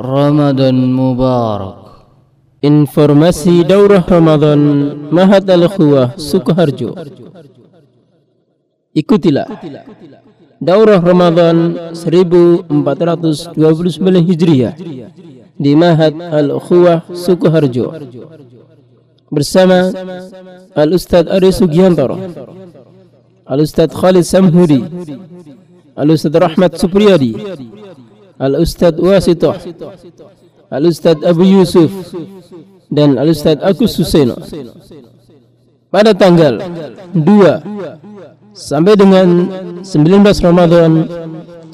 Ramadan Mubarak. Informasi Daurah Ramadan Mahat Al-Khuwah Sukoharjo. Ikutilah. Daurah Ramadan 1429 Hijriah di Mahat Al-Khuwah Sukoharjo. Bersama Al-Ustadz Ari Sugiantoro Al-Ustadz Khalid Samhudi Al-Ustadz Rahmat Supriyadi Al-Ustadz Wasitoh Al-Ustadz Abu Yusuf. Dan Al-Ustadz Agus Suseno pada tanggal 2 sampai dengan 19 Ramadan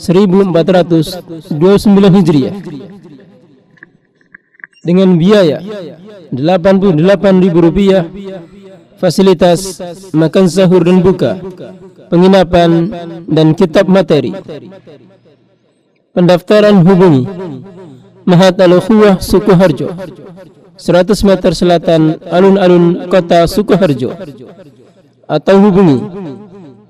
1429 Hijriah. Dengan biaya Rp88.000 fasilitas makan sahur dan buka penginapan dan kitab materi Pendaftaran hubungi. Mahat Al-Ukhuwah Sukoharjo. 100 meter selatan alun-alun kota Sukoharjo. Atau hubungi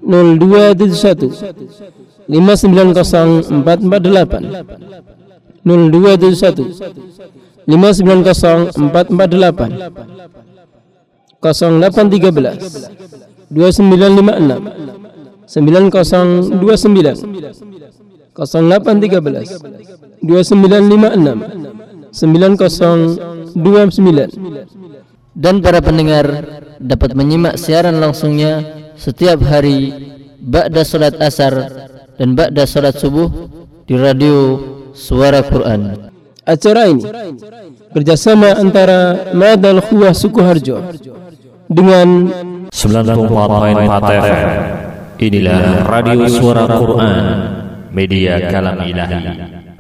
0271 590448 0271 590448 0813 2956 9029 0813 2956 9029 dan para pendengar dapat menyimak siaran langsungnya setiap hari ba'da salat asar dan ba'da salat subuh di radio Suara Quran. Acara ini kerjasama antara Madal Khuwah Sukoharjo dengan 94.4 FM. Inilah Radio Suara Quran, media kalam ilahi.